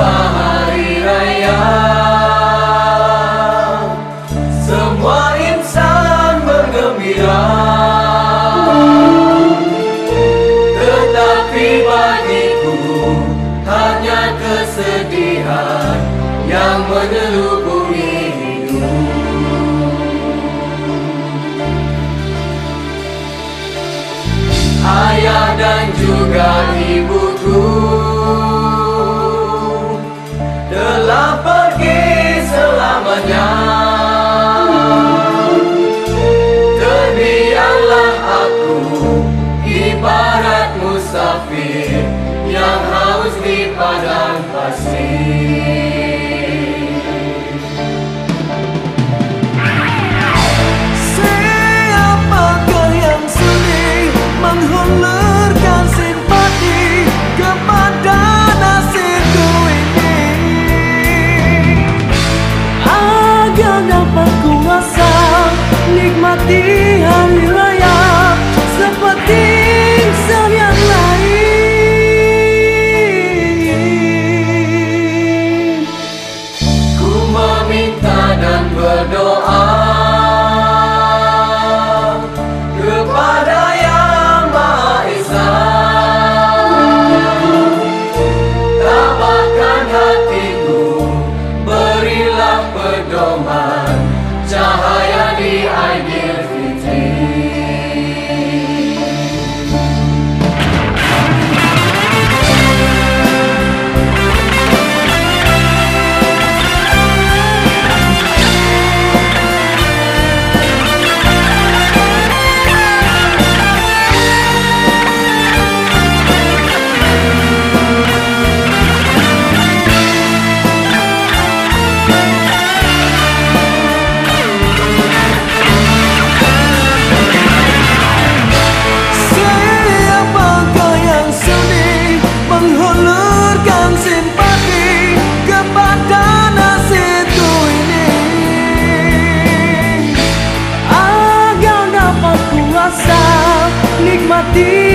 Pesta Hari Raya. Semua insan bergembira. Tetapi bagiku Hanya kesedihan Yang menyelubungi hidup. Ayah dan juga Yang haus di padang pasir dan 地